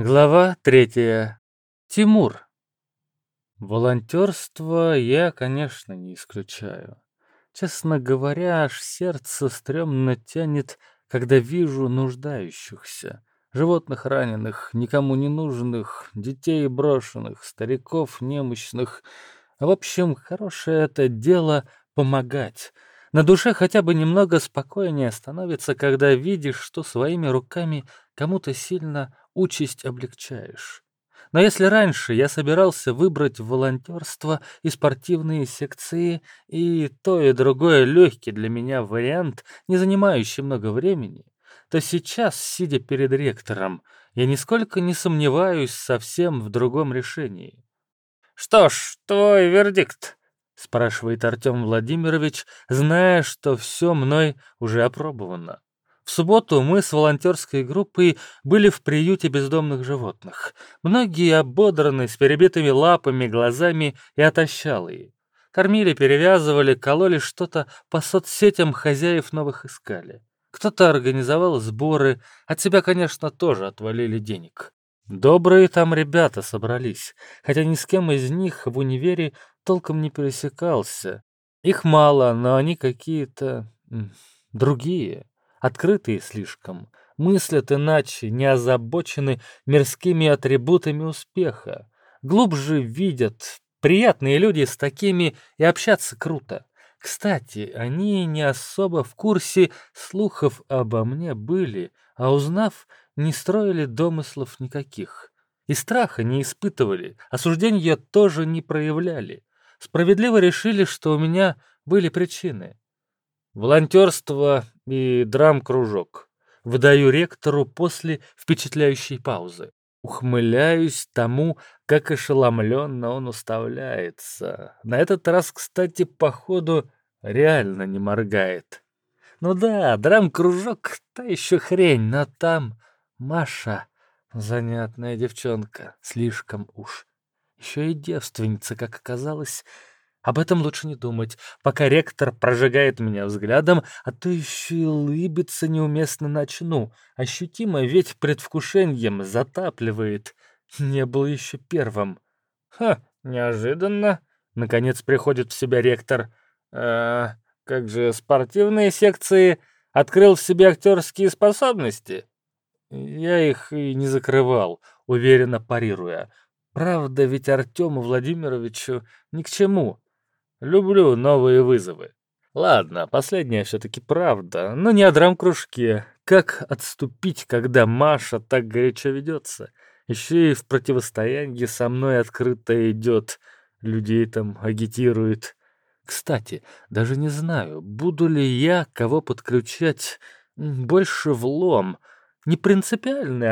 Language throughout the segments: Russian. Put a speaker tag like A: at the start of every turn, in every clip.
A: Глава третья. Тимур. Волонтерство я, конечно, не исключаю. Честно говоря, аж сердце стрёмно тянет, когда вижу нуждающихся. Животных раненых, никому не нужных, детей брошенных, стариков немощных. В общем, хорошее это дело — помогать. На душе хотя бы немного спокойнее становится, когда видишь, что своими руками кому-то сильно участь облегчаешь. Но если раньше я собирался выбрать волонтерство и спортивные секции, и то и другое легкий для меня вариант, не занимающий много времени, то сейчас, сидя перед ректором, я нисколько не сомневаюсь совсем в другом решении. «Что ж, твой вердикт?» — спрашивает Артем Владимирович, зная, что все мной уже опробовано. В субботу мы с волонтерской группой были в приюте бездомных животных. Многие ободраны, с перебитыми лапами, глазами и отощалые. Кормили, перевязывали, кололи что-то по соцсетям хозяев новых искали. Кто-то организовал сборы, от себя, конечно, тоже отвалили денег. Добрые там ребята собрались, хотя ни с кем из них в универе толком не пересекался. Их мало, но они какие-то другие открытые слишком, мыслят иначе, не озабочены мирскими атрибутами успеха, глубже видят, приятные люди с такими и общаться круто. Кстати, они не особо в курсе слухов обо мне были, а узнав, не строили домыслов никаких. И страха не испытывали, осуждения тоже не проявляли. Справедливо решили, что у меня были причины. Волонтерство и драм-кружок. Выдаю ректору после впечатляющей паузы. Ухмыляюсь тому, как ошеломленно он уставляется. На этот раз, кстати, походу, реально не моргает. Ну да, драм-кружок — та еще хрень, но там Маша, занятная девчонка, слишком уж. Еще и девственница, как оказалось, об этом лучше не думать, пока ректор прожигает меня взглядом, а то еще и улыбиться неуместно начну. Ощутимо ведь предвкушением затапливает. Не был еще первым. Ха, неожиданно. Наконец приходит в себя ректор. А, как же спортивные секции открыл в себе актерские способности? Я их и не закрывал, уверенно парируя. Правда, ведь Артему Владимировичу ни к чему. Люблю новые вызовы. Ладно, последняя все-таки правда, но не о драм-кружке. Как отступить, когда Маша так горячо ведется? Еще и в противостоянии со мной открыто идет. Людей там агитирует. Кстати, даже не знаю, буду ли я кого подключать больше в лом. Не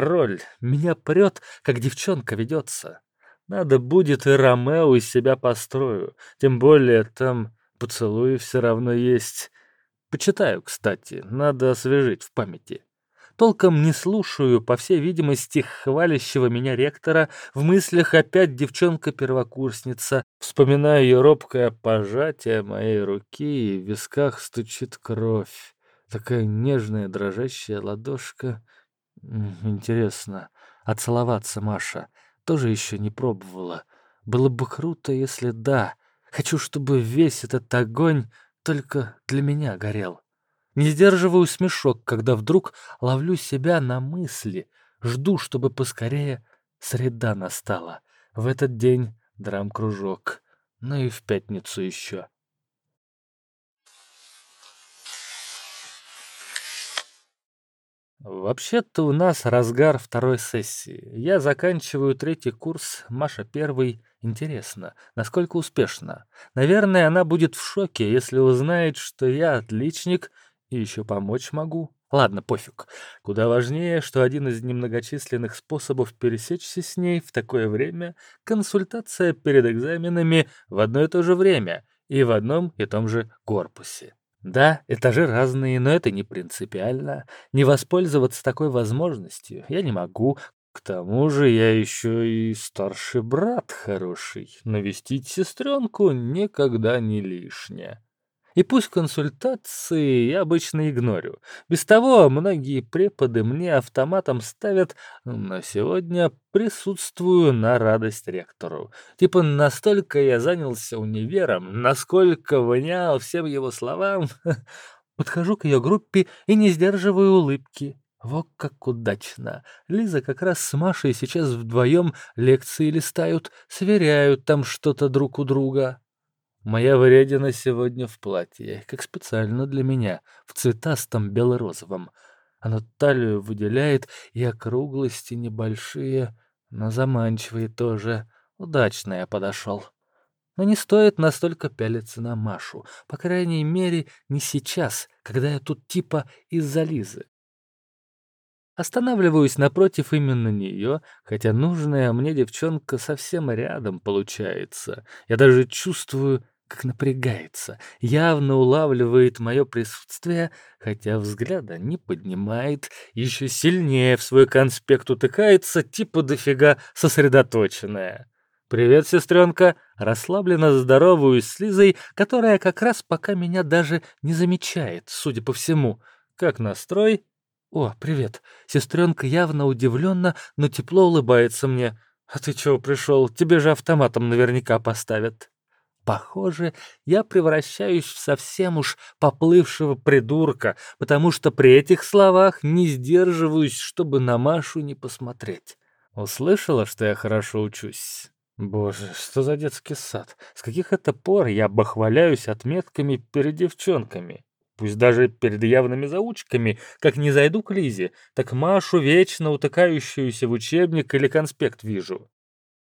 A: роль. Меня прет, как девчонка ведется. Надо будет и Ромео из себя построю. Тем более там поцелуи все равно есть. Почитаю, кстати, надо освежить в памяти. Толком не слушаю, по всей видимости, хвалящего меня ректора, в мыслях опять девчонка-первокурсница. Вспоминаю ее робкое пожатие моей руки, и в висках стучит кровь. Такая нежная дрожащая ладошка. Интересно, а целоваться Маша тоже еще не пробовала. Было бы круто, если да. Хочу, чтобы весь этот огонь только для меня горел. Не сдерживаю смешок, когда вдруг ловлю себя на мысли. Жду, чтобы поскорее среда настала. В этот день драм-кружок. Ну и в пятницу еще. Вообще-то у нас разгар второй сессии. Я заканчиваю третий курс, Маша первый. Интересно, насколько успешно? Наверное, она будет в шоке, если узнает, что я отличник и еще помочь могу. Ладно, пофиг. Куда важнее, что один из немногочисленных способов пересечься с ней в такое время — консультация перед экзаменами в одно и то же время и в одном и том же корпусе. Да, этажи разные, но это не принципиально. Не воспользоваться такой возможностью я не могу. К тому же я еще и старший брат хороший. Навестить сестренку никогда не лишнее. И пусть консультации я обычно игнорю. Без того многие преподы мне автоматом ставят, но сегодня присутствую на радость ректору. Типа настолько я занялся универом, насколько внял всем его словам. Подхожу к ее группе и не сдерживаю улыбки. Вот как удачно. Лиза как раз с Машей сейчас вдвоем лекции листают, сверяют там что-то друг у друга. Моя вредина сегодня в платье, как специально для меня, в цветастом белорозовом. Оно талию выделяет, и округлости небольшие, но заманчивые тоже. Удачно я подошел. Но не стоит настолько пялиться на Машу. По крайней мере, не сейчас, когда я тут типа из-за Лизы. Останавливаюсь напротив именно нее, хотя нужная мне девчонка совсем рядом получается. Я даже чувствую, как напрягается, явно улавливает мое присутствие, хотя взгляда не поднимает, еще сильнее в свой конспект утыкается, типа дофига сосредоточенная. «Привет, сестренка!» Расслабленно здороваюсь с Лизой, которая как раз пока меня даже не замечает, судя по всему. «Как настрой?» «О, привет!» Сестренка явно удивленно, но тепло улыбается мне. «А ты чего пришел? Тебе же автоматом наверняка поставят». Похоже, я превращаюсь в совсем уж поплывшего придурка, потому что при этих словах не сдерживаюсь, чтобы на Машу не посмотреть. Услышала, что я хорошо учусь? Боже, что за детский сад? С каких это пор я бахваляюсь отметками перед девчонками? Пусть даже перед явными заучками, как не зайду к Лизе, так Машу вечно утыкающуюся в учебник или конспект вижу.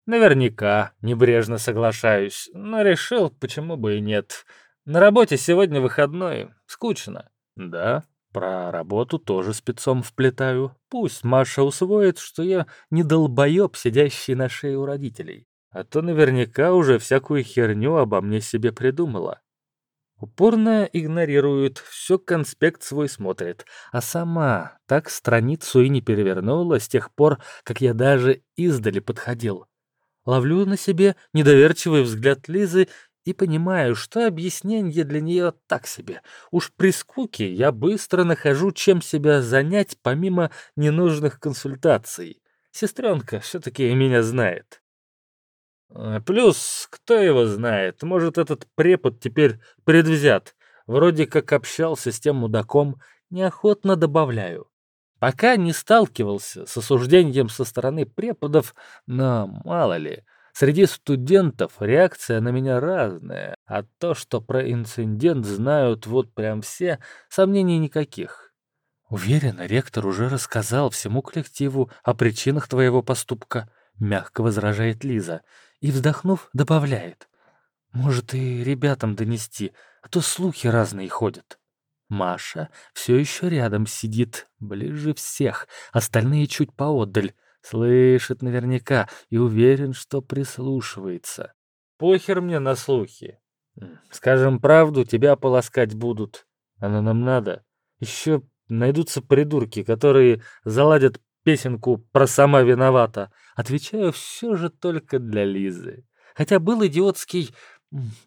A: Наверняка, небрежно соглашаюсь, но решил, почему бы и нет. На работе сегодня выходной, скучно. Да, про работу тоже спецом вплетаю. Пусть Маша усвоит, что я не долбоеб, сидящий на шее у родителей. А то наверняка уже всякую херню обо мне себе придумала. Упорно игнорирует, все конспект свой смотрит, а сама так страницу и не перевернула с тех пор, как я даже издали подходил. Ловлю на себе недоверчивый взгляд Лизы и понимаю, что объяснение для нее так себе. Уж при скуке я быстро нахожу, чем себя занять, помимо ненужных консультаций. Сестренка все-таки меня знает. А, плюс, кто его знает, может, этот препод теперь предвзят. Вроде как общался с тем мудаком, неохотно добавляю. Пока не сталкивался с осуждением со стороны преподов, но мало ли, среди студентов реакция на меня разная, а то, что про инцидент знают вот прям все, сомнений никаких. Уверен, ректор уже рассказал всему коллективу о причинах твоего поступка, мягко возражает Лиза и, вздохнув, добавляет. Может, и ребятам донести, а то слухи разные ходят. Маша все еще рядом сидит, ближе всех, остальные чуть поотдаль. Слышит наверняка и уверен, что прислушивается. Похер мне на слухи. Скажем правду, тебя полоскать будут. Оно нам надо. Еще найдутся придурки, которые заладят песенку про «сама виновата». Отвечаю все же только для Лизы. Хотя был идиотский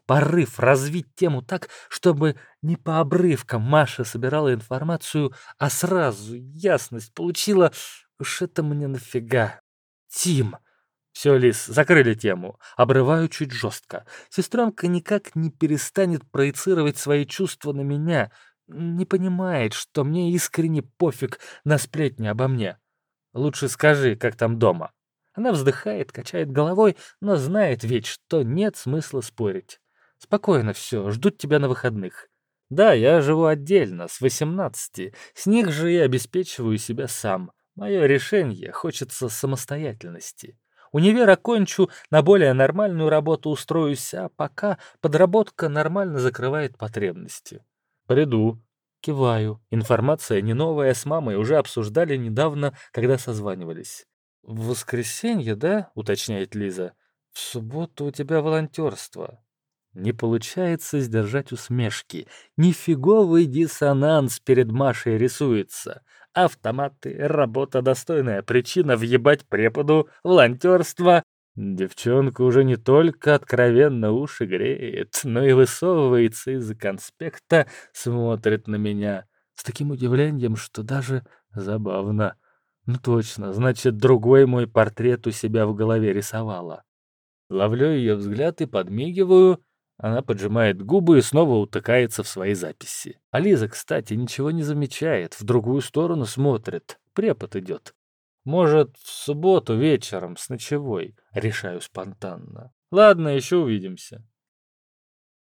A: порыв развить тему так, чтобы не по обрывкам Маша собирала информацию, а сразу ясность получила. Уж это мне нафига. Тим. Все, Лис, закрыли тему. Обрываю чуть жестко. Сестренка никак не перестанет проецировать свои чувства на меня. Не понимает, что мне искренне пофиг на сплетни обо мне. Лучше скажи, как там дома. Она вздыхает, качает головой, но знает ведь, что нет смысла спорить. Спокойно все, ждут тебя на выходных. Да, я живу отдельно, с 18. С них же я обеспечиваю себя сам. Мое решение хочется самостоятельности. Универ окончу, на более нормальную работу устроюсь, а пока подработка нормально закрывает потребности. Приду. Киваю. Информация не новая, с мамой уже обсуждали недавно, когда созванивались. «В воскресенье, да?» — уточняет Лиза. «В субботу у тебя волонтерство». Не получается сдержать усмешки. Нифиговый диссонанс перед Машей рисуется. Автоматы, работа достойная, причина въебать преподу, волонтерство. Девчонка уже не только откровенно уши греет, но и высовывается из-за конспекта, смотрит на меня с таким удивлением, что даже забавно. Ну точно, значит, другой мой портрет у себя в голове рисовала. Ловлю ее взгляд и подмигиваю. Она поджимает губы и снова утыкается в свои записи. А Лиза, кстати, ничего не замечает, в другую сторону смотрит. Препод идет. Может, в субботу вечером с ночевой. Решаю спонтанно. Ладно, еще увидимся.